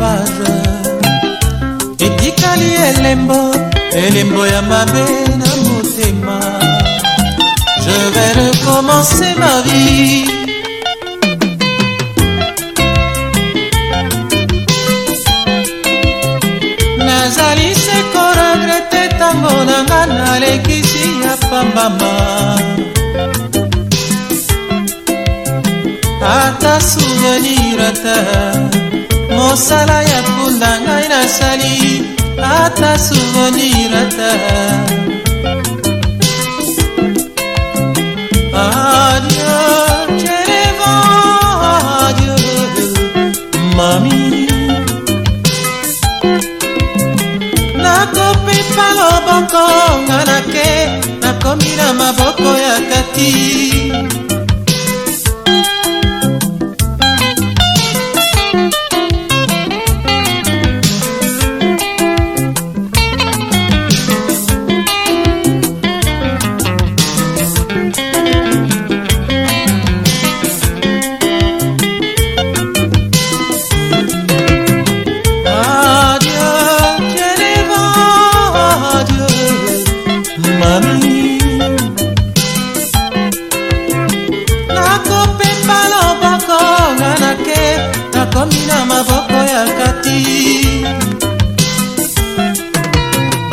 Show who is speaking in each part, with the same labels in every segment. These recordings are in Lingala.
Speaker 1: page etikali elembo elembo ya mabe na motema je vais recommencer ma vie nazali seko regrete ntango na nga nalekisi ya pambama ata souvenir te mosala ya mpunda ngai nasali ata souvenir ata adio cerevo adio mami nakopepa loboko nga nake nakomi na maboko ya kati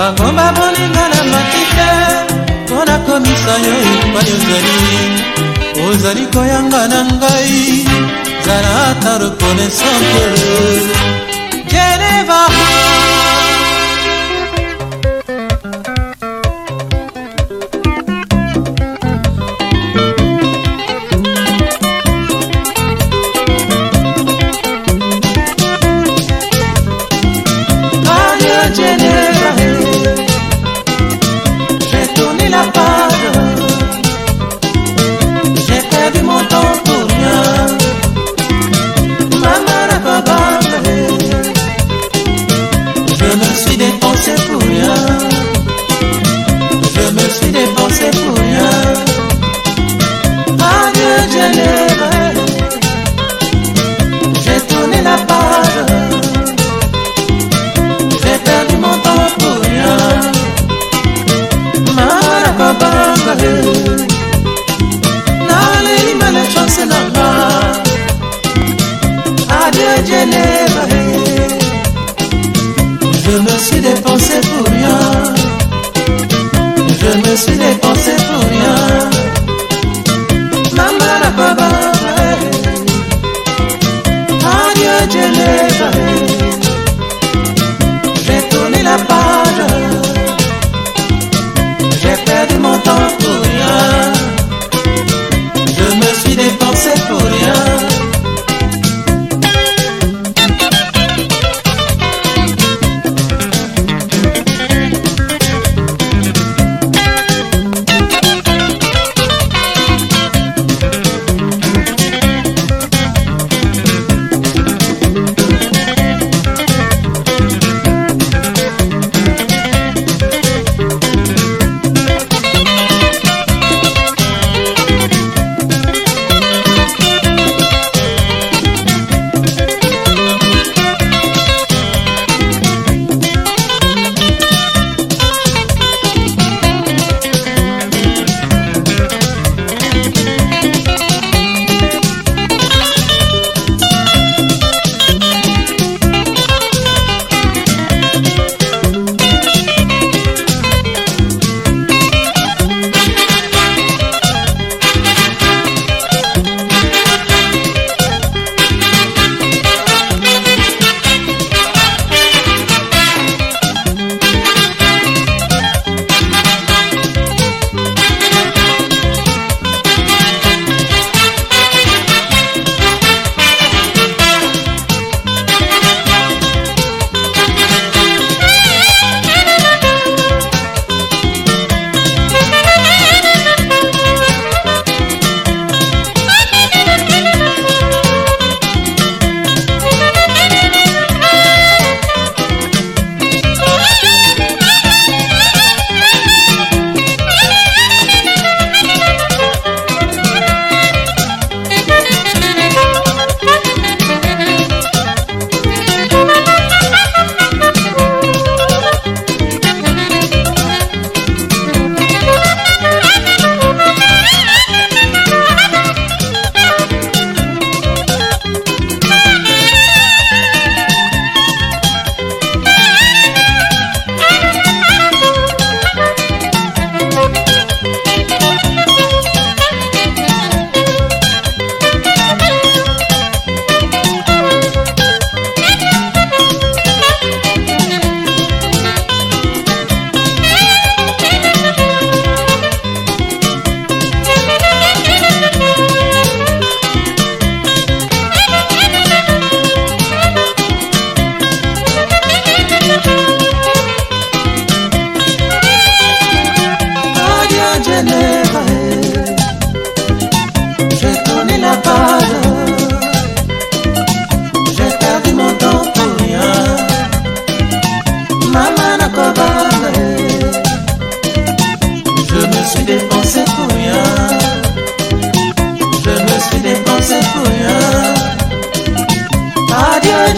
Speaker 1: bangomba bolingo na matite mpo nakomisa yo epai ozali ozali koyanga na ngai zala ata rekonesan kolo Je me suis dépensé pour rien. Je me suis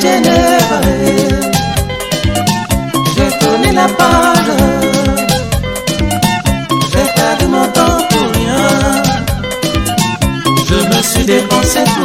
Speaker 1: J'ai donné la parole j'ai perdu mon temps pour rien. Je me suis dépensé tout.